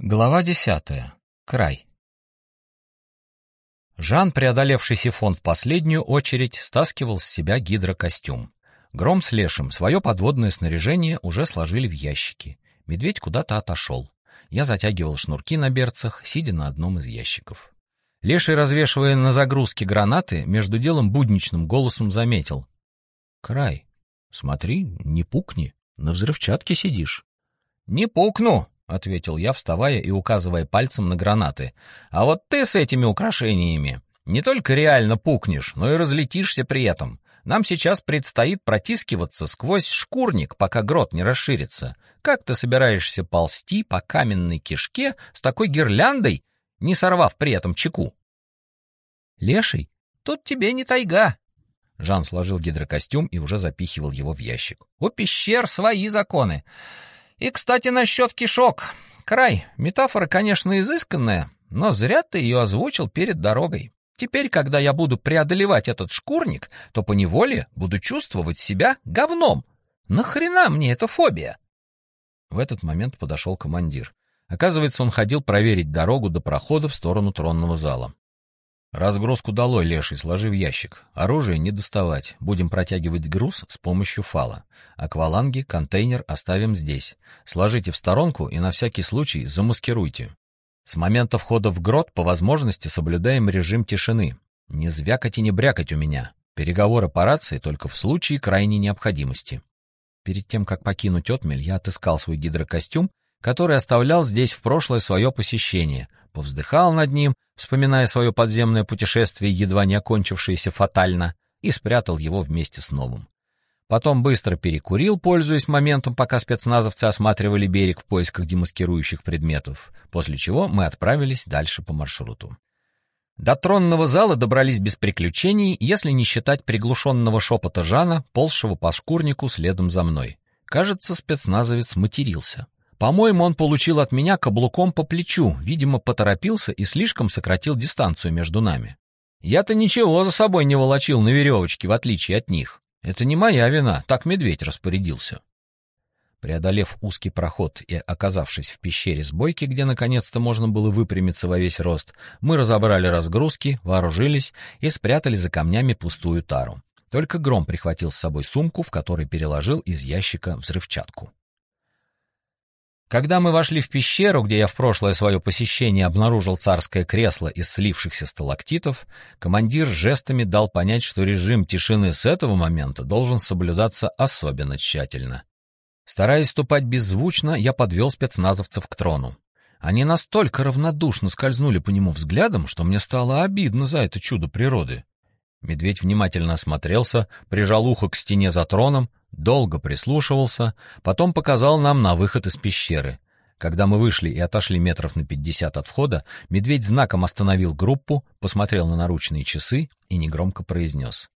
Глава десятая. Край. Жан, преодолевший сифон в последнюю очередь, стаскивал с себя гидрокостюм. Гром с Лешим свое подводное снаряжение уже сложили в ящики. Медведь куда-то отошел. Я затягивал шнурки на берцах, сидя на одном из ящиков. Леший, развешивая на загрузке гранаты, между делом будничным голосом заметил. «Край, смотри, не пукни, на взрывчатке сидишь». «Не пукну!» — ответил я, вставая и указывая пальцем на гранаты. «А вот ты с этими украшениями не только реально пукнешь, но и разлетишься при этом. Нам сейчас предстоит протискиваться сквозь шкурник, пока грот не расширится. Как ты собираешься ползти по каменной кишке с такой гирляндой, не сорвав при этом чеку?» «Леший, тут тебе не тайга!» Жан сложил гидрокостюм и уже запихивал его в ящик. «У пещер свои законы. И, кстати, насчет кишок. Край, метафора, конечно, изысканная, но зря ты ее озвучил перед дорогой. Теперь, когда я буду преодолевать этот шкурник, то поневоле буду чувствовать себя говном. Нахрена мне эта фобия? В этот момент подошел командир. Оказывается, он ходил проверить дорогу до прохода в сторону тронного зала. Разгрузку долой, леший, сложи в ящик. Оружие не доставать. Будем протягивать груз с помощью фала. Акваланги, контейнер оставим здесь. Сложите в сторонку и на всякий случай замаскируйте. С момента входа в грот по возможности соблюдаем режим тишины. Не звякать и не брякать у меня. Переговоры по рации только в случае крайней необходимости. Перед тем, как покинуть отмель, я отыскал свой гидрокостюм, который оставлял здесь в прошлое свое посещение, повздыхал над ним, вспоминая свое подземное путешествие, едва не окончившееся фатально, и спрятал его вместе с новым. Потом быстро перекурил, пользуясь моментом, пока спецназовцы осматривали берег в поисках демаскирующих предметов, после чего мы отправились дальше по маршруту. До тронного зала добрались без приключений, если не считать приглушенного шепота Жана, ползшего по шкурнику следом за мной. Кажется, спецназовец матерился. По-моему, он получил от меня каблуком по плечу, видимо, поторопился и слишком сократил дистанцию между нами. Я-то ничего за собой не волочил на веревочке, в отличие от них. Это не моя вина, так медведь распорядился. Преодолев узкий проход и оказавшись в пещере с бойки, где наконец-то можно было выпрямиться во весь рост, мы разобрали разгрузки, вооружились и спрятали за камнями пустую тару. Только Гром прихватил с собой сумку, в которой переложил из ящика взрывчатку. Когда мы вошли в пещеру, где я в прошлое свое посещение обнаружил царское кресло из слившихся сталактитов, командир жестами дал понять, что режим тишины с этого момента должен соблюдаться особенно тщательно. Стараясь ступать беззвучно, я подвел спецназовцев к трону. Они настолько равнодушно скользнули по нему взглядом, что мне стало обидно за это чудо природы. Медведь внимательно осмотрелся, прижал ухо к стене за троном, долго прислушивался, потом показал нам на выход из пещеры. Когда мы вышли и отошли метров на пятьдесят от входа, медведь знаком остановил группу, посмотрел на наручные часы и негромко произнес.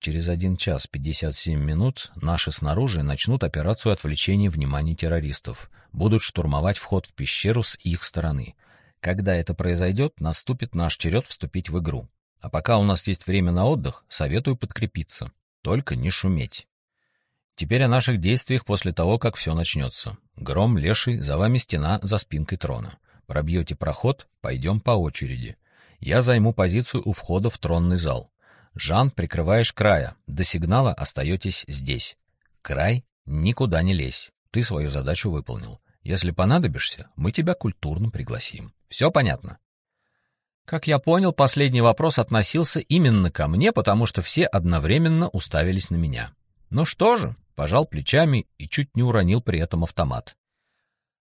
Через один час пятьдесят семь минут наши снаружи начнут операцию отвлечения внимания террористов. Будут штурмовать вход в пещеру с их стороны. Когда это произойдет, наступит наш черед вступить в игру. А пока у нас есть время на отдых, советую подкрепиться. Только не шуметь. Теперь о наших действиях после того, как все начнется. Гром, Леший, за вами стена за спинкой трона. Пробьете проход, пойдем по очереди. Я займу позицию у входа в тронный зал. Жан, прикрываешь края. До сигнала остаетесь здесь. Край, никуда не лезь. Ты свою задачу выполнил. Если понадобишься, мы тебя культурно пригласим. Все понятно? Как я понял, последний вопрос относился именно ко мне, потому что все одновременно уставились на меня. Ну что же, пожал плечами и чуть не уронил при этом автомат.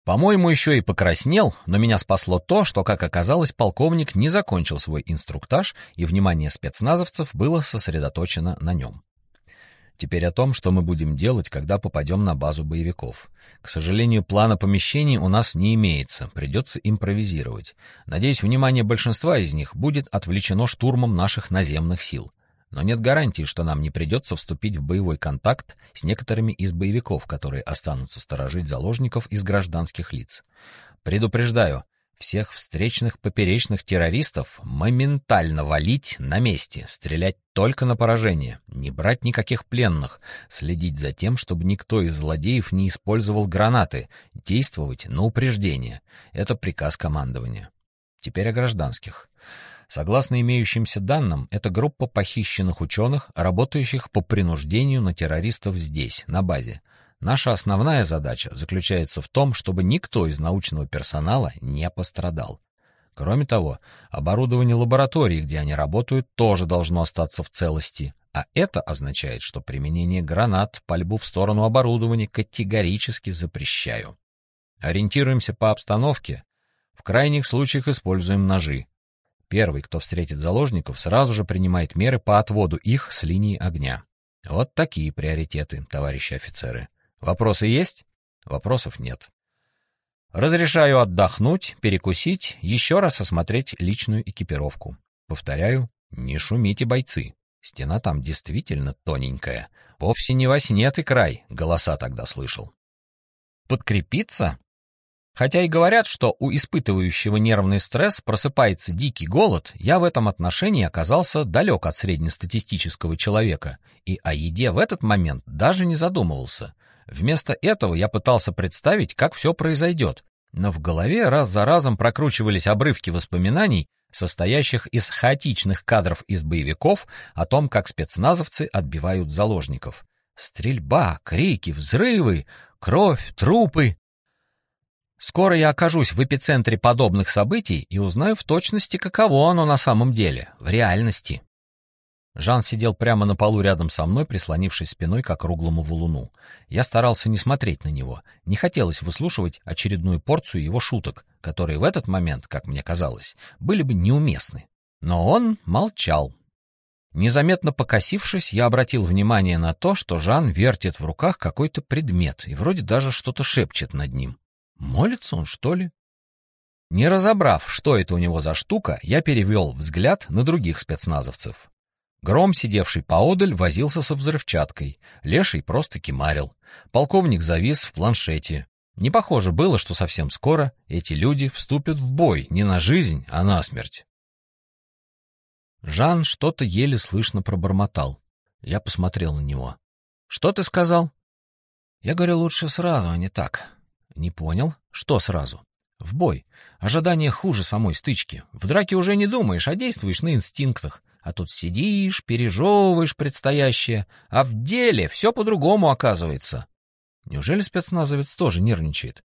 По-моему, еще и покраснел, но меня спасло то, что, как оказалось, полковник не закончил свой инструктаж, и внимание спецназовцев было сосредоточено на нем. Теперь о том, что мы будем делать, когда попадем на базу боевиков. К сожалению, плана помещений у нас не имеется, придется импровизировать. Надеюсь, внимание большинства из них будет отвлечено штурмом наших наземных сил но нет гарантии, что нам не придется вступить в боевой контакт с некоторыми из боевиков, которые останутся сторожить заложников из гражданских лиц. Предупреждаю, Всех встречных поперечных террористов моментально валить на месте, стрелять только на поражение, не брать никаких пленных, следить за тем, чтобы никто из злодеев не использовал гранаты, действовать на упреждение. Это приказ командования. Теперь о гражданских. Согласно имеющимся данным, это группа похищенных ученых, работающих по принуждению на террористов здесь, на базе. Наша основная задача заключается в том, чтобы никто из научного персонала не пострадал. Кроме того, оборудование лаборатории, где они работают, тоже должно остаться в целости, а это означает, что применение гранат, пальбу в сторону оборудования категорически запрещаю. Ориентируемся по обстановке. В крайних случаях используем ножи. Первый, кто встретит заложников, сразу же принимает меры по отводу их с линии огня. Вот такие приоритеты, товарищи офицеры. Вопросы есть? Вопросов нет. Разрешаю отдохнуть, перекусить, еще раз осмотреть личную экипировку. Повторяю, не шумите, бойцы. Стена там действительно тоненькая. Вовсе не во сне ты край, голоса тогда слышал. Подкрепиться? Хотя и говорят, что у испытывающего нервный стресс просыпается дикий голод, я в этом отношении оказался далек от среднестатистического человека и о еде в этот момент даже не задумывался — Вместо этого я пытался представить, как все произойдет, но в голове раз за разом прокручивались обрывки воспоминаний, состоящих из хаотичных кадров из боевиков о том, как спецназовцы отбивают заложников. Стрельба, крики, взрывы, кровь, трупы. Скоро я окажусь в эпицентре подобных событий и узнаю в точности, каково оно на самом деле, в реальности. Жан сидел прямо на полу рядом со мной, прислонившись спиной к округлому валуну. Я старался не смотреть на него. Не хотелось выслушивать очередную порцию его шуток, которые в этот момент, как мне казалось, были бы неуместны. Но он молчал. Незаметно покосившись, я обратил внимание на то, что Жан вертит в руках какой-то предмет и вроде даже что-то шепчет над ним. Молится он, что ли? Не разобрав, что это у него за штука, я перевел взгляд на других спецназовцев. Гром, сидевший поодаль, возился со взрывчаткой. Леший просто кимарил. Полковник завис в планшете. Не похоже было, что совсем скоро эти люди вступят в бой не на жизнь, а на смерть. Жан что-то еле слышно пробормотал. Я посмотрел на него. «Что ты сказал?» «Я говорю, лучше сразу, а не так». «Не понял? Что сразу?» «В бой. Ожидание хуже самой стычки. В драке уже не думаешь, а действуешь на инстинктах. А тут сидишь, пережевываешь предстоящее, а в деле все по-другому оказывается. Неужели спецназовец тоже нервничает?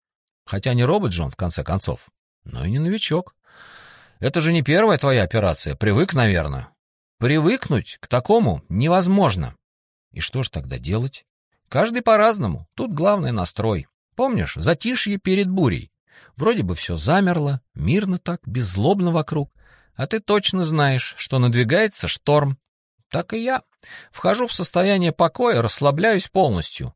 Хотя не робот же он, в конце концов, но и не новичок. Это же не первая твоя операция, привык, наверное. Привыкнуть к такому невозможно. И что ж тогда делать? Каждый по-разному, тут главный настрой. Помнишь, затишье перед бурей. Вроде бы все замерло, мирно так, беззлобно вокруг, а ты точно знаешь, что надвигается шторм. Так и я. Вхожу в состояние покоя, расслабляюсь полностью.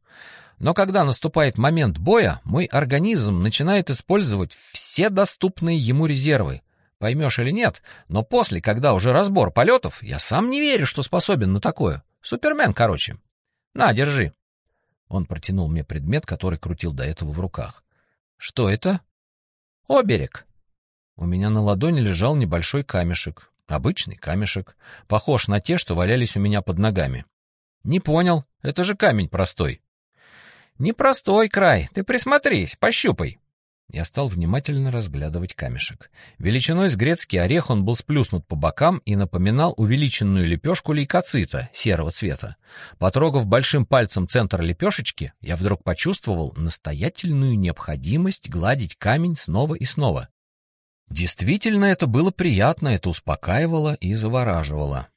Но когда наступает момент боя, мой организм начинает использовать все доступные ему резервы. Поймешь или нет, но после, когда уже разбор полетов, я сам не верю, что способен на такое. Супермен, короче. На, держи. Он протянул мне предмет, который крутил до этого в руках. Что это? Оберег. У меня на ладони лежал небольшой камешек. Обычный камешек. Похож на те, что валялись у меня под ногами. Не понял. Это же камень простой. Непростой край. Ты присмотрись, пощупай. Я стал внимательно разглядывать камешек. Величиной с грецкий орех он был сплюснут по бокам и напоминал увеличенную лепешку лейкоцита серого цвета. Потрогав большим пальцем центр лепешечки, я вдруг почувствовал настоятельную необходимость гладить камень снова и снова. Действительно, это было приятно, это успокаивало и завораживало.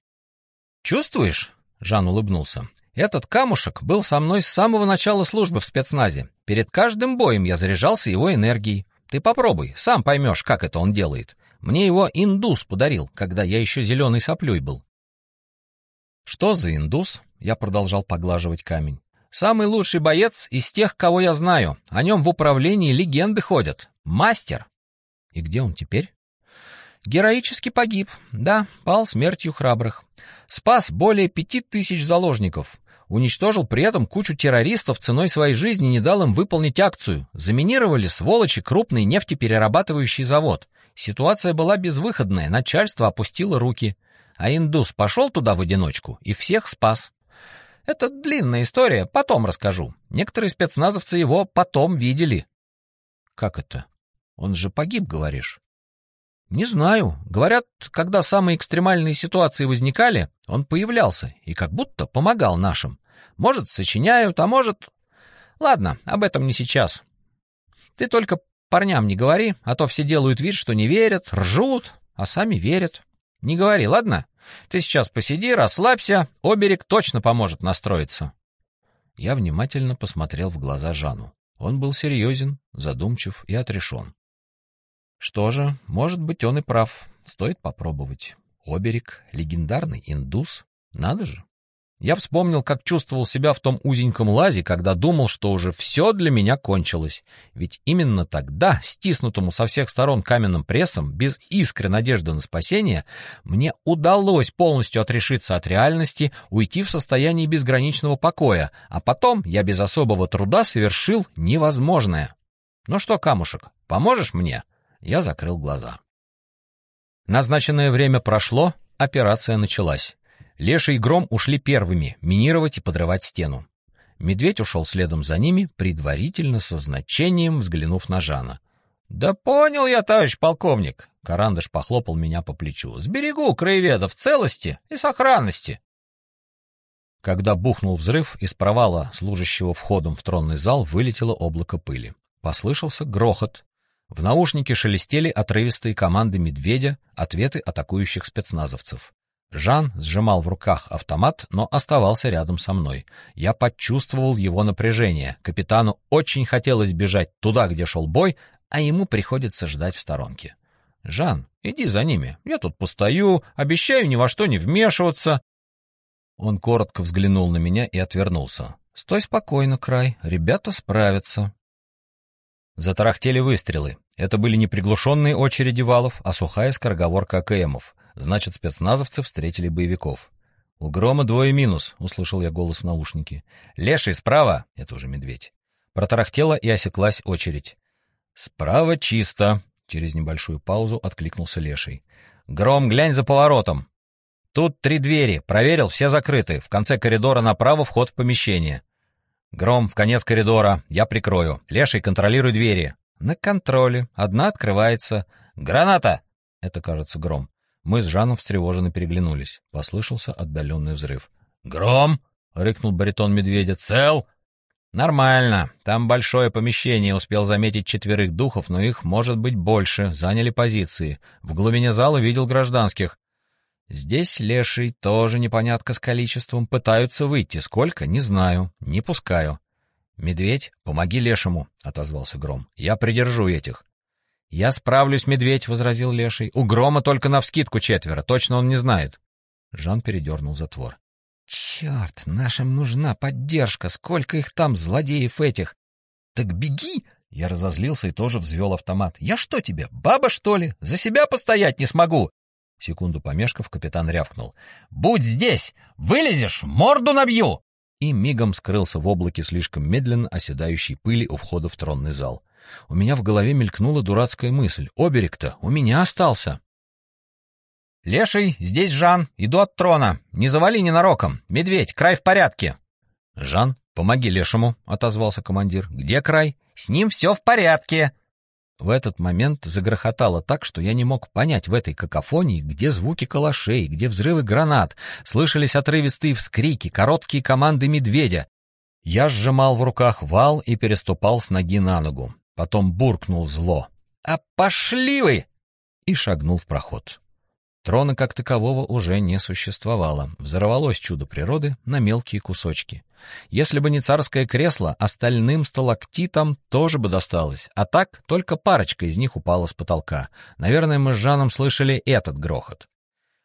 «Чувствуешь?» — Жан улыбнулся. «Этот камушек был со мной с самого начала службы в спецназе. Перед каждым боем я заряжался его энергией. Ты попробуй, сам поймешь, как это он делает. Мне его индус подарил, когда я еще зеленый соплюй был». «Что за индус?» — я продолжал поглаживать камень. «Самый лучший боец из тех, кого я знаю. О нем в управлении легенды ходят. Мастер!» И где он теперь? Героически погиб, да, пал смертью храбрых. Спас более пяти тысяч заложников. Уничтожил при этом кучу террористов ценой своей жизни не дал им выполнить акцию. Заминировали, сволочи, крупный нефтеперерабатывающий завод. Ситуация была безвыходная, начальство опустило руки. А индус пошел туда в одиночку и всех спас. Это длинная история, потом расскажу. Некоторые спецназовцы его потом видели. Как это? Он же погиб, говоришь? Не знаю. Говорят, когда самые экстремальные ситуации возникали, он появлялся и как будто помогал нашим. Может, сочиняют, а может... Ладно, об этом не сейчас. Ты только парням не говори, а то все делают вид, что не верят, ржут, а сами верят. Не говори, ладно? Ты сейчас посиди, расслабься, оберег точно поможет настроиться. Я внимательно посмотрел в глаза Жану. Он был серьезен, задумчив и отрешен. Что же, может быть, он и прав. Стоит попробовать. Оберег, легендарный индус. Надо же. Я вспомнил, как чувствовал себя в том узеньком лазе, когда думал, что уже все для меня кончилось. Ведь именно тогда, стиснутому со всех сторон каменным прессом, без искры надежды на спасение, мне удалось полностью отрешиться от реальности, уйти в состояние безграничного покоя, а потом я без особого труда совершил невозможное. Ну что, камушек, поможешь мне? Я закрыл глаза. Назначенное время прошло, операция началась. Леша и Гром ушли первыми, минировать и подрывать стену. Медведь ушел следом за ними, предварительно со значением взглянув на Жана. «Да понял я, товарищ полковник!» Карандаш похлопал меня по плечу. «Сберегу краеведа в целости и сохранности!» Когда бухнул взрыв, из провала, служащего входом в тронный зал, вылетело облако пыли. Послышался грохот. В наушнике шелестели отрывистые команды медведя, ответы атакующих спецназовцев. Жан сжимал в руках автомат, но оставался рядом со мной. Я почувствовал его напряжение. Капитану очень хотелось бежать туда, где шел бой, а ему приходится ждать в сторонке. «Жан, иди за ними. Я тут постою, обещаю ни во что не вмешиваться». Он коротко взглянул на меня и отвернулся. «Стой спокойно, Край, ребята справятся». Затарахтели выстрелы. Это были не приглушенные очереди валов, а сухая скороговорка АКМов. Значит, спецназовцы встретили боевиков. «У Грома двое минус», — услышал я голос в наушнике. «Леший, справа!» — это уже медведь. Протарахтела и осеклась очередь. «Справа чисто», — через небольшую паузу откликнулся Леший. «Гром, глянь за поворотом!» «Тут три двери. Проверил, все закрыты. В конце коридора направо вход в помещение». «Гром, в конец коридора. Я прикрою. Леший, контролируй двери». «На контроле. Одна открывается». «Граната!» — это, кажется, Гром. Мы с Жаном встревоженно переглянулись. Послышался отдаленный взрыв. «Гром!» — рыкнул баритон медведя. «Цел!» «Нормально. Там большое помещение. Успел заметить четверых духов, но их может быть больше. Заняли позиции. В глубине зала видел гражданских. Здесь леший, тоже непонятка с количеством. Пытаются выйти. Сколько? Не знаю. Не пускаю». «Медведь, помоги лешему», — отозвался Гром. «Я придержу этих». «Я справлюсь, медведь», — возразил Леший. «У Грома только навскидку четверо, точно он не знает». Жан передернул затвор. «Черт, нашим нужна поддержка, сколько их там, злодеев этих!» «Так беги!» — я разозлился и тоже взвел автомат. «Я что тебе, баба, что ли? За себя постоять не смогу!» Секунду помешков, капитан рявкнул. «Будь здесь! Вылезешь, морду набью!» И мигом скрылся в облаке слишком медленно оседающей пыли у входа в тронный зал. У меня в голове мелькнула дурацкая мысль. Оберег-то у меня остался. «Леший, здесь Жан. Иду от трона. Не завали ненароком. Медведь, край в порядке». «Жан, помоги Лешему», — отозвался командир. «Где край?» «С ним все в порядке». В этот момент загрохотало так, что я не мог понять в этой какофонии, где звуки калашей, где взрывы гранат. Слышались отрывистые вскрики, короткие команды медведя. Я сжимал в руках вал и переступал с ноги на ногу. Потом буркнул зло. «А пошли вы!» И шагнул в проход. Трона как такового уже не существовало. Взорвалось чудо природы на мелкие кусочки. Если бы не царское кресло, остальным сталактитам тоже бы досталось. А так только парочка из них упала с потолка. Наверное, мы с Жаном слышали этот грохот.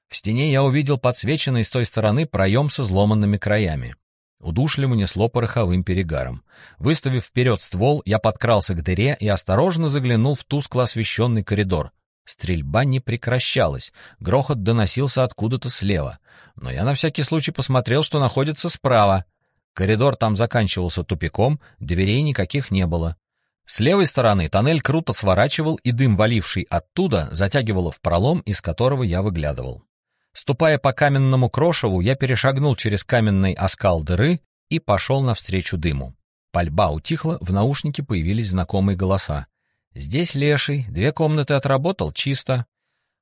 В стене я увидел подсвеченный с той стороны проем со изломанными краями. Удушливо несло пороховым перегаром. Выставив вперед ствол, я подкрался к дыре и осторожно заглянул в тускло освещенный коридор. Стрельба не прекращалась, грохот доносился откуда-то слева. Но я на всякий случай посмотрел, что находится справа. Коридор там заканчивался тупиком, дверей никаких не было. С левой стороны тоннель круто сворачивал, и дым, валивший оттуда, затягивало в пролом, из которого я выглядывал. Ступая по каменному крошеву, я перешагнул через каменный оскал дыры и пошел навстречу дыму. Пальба утихла, в наушнике появились знакомые голоса. «Здесь леший, две комнаты отработал, чисто».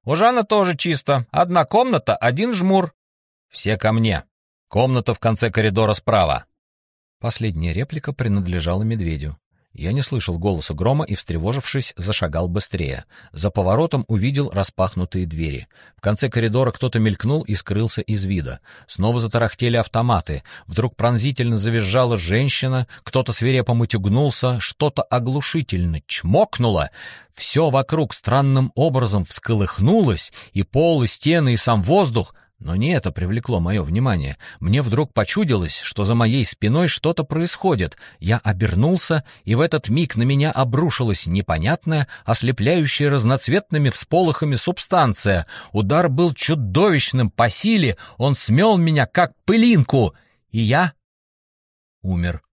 «У Жана тоже чисто, одна комната, один жмур». «Все ко мне. Комната в конце коридора справа». Последняя реплика принадлежала медведю. Я не слышал голоса грома и, встревожившись, зашагал быстрее. За поворотом увидел распахнутые двери. В конце коридора кто-то мелькнул и скрылся из вида. Снова затарахтели автоматы. Вдруг пронзительно завизжала женщина, кто-то свирепо мутюгнулся, что-то оглушительно чмокнуло. Все вокруг странным образом всколыхнулось, и пол, и стены, и сам воздух — но не это привлекло мое внимание. Мне вдруг почудилось, что за моей спиной что-то происходит. Я обернулся, и в этот миг на меня обрушилась непонятная, ослепляющая разноцветными всполохами субстанция. Удар был чудовищным по силе, он смел меня как пылинку, и я умер.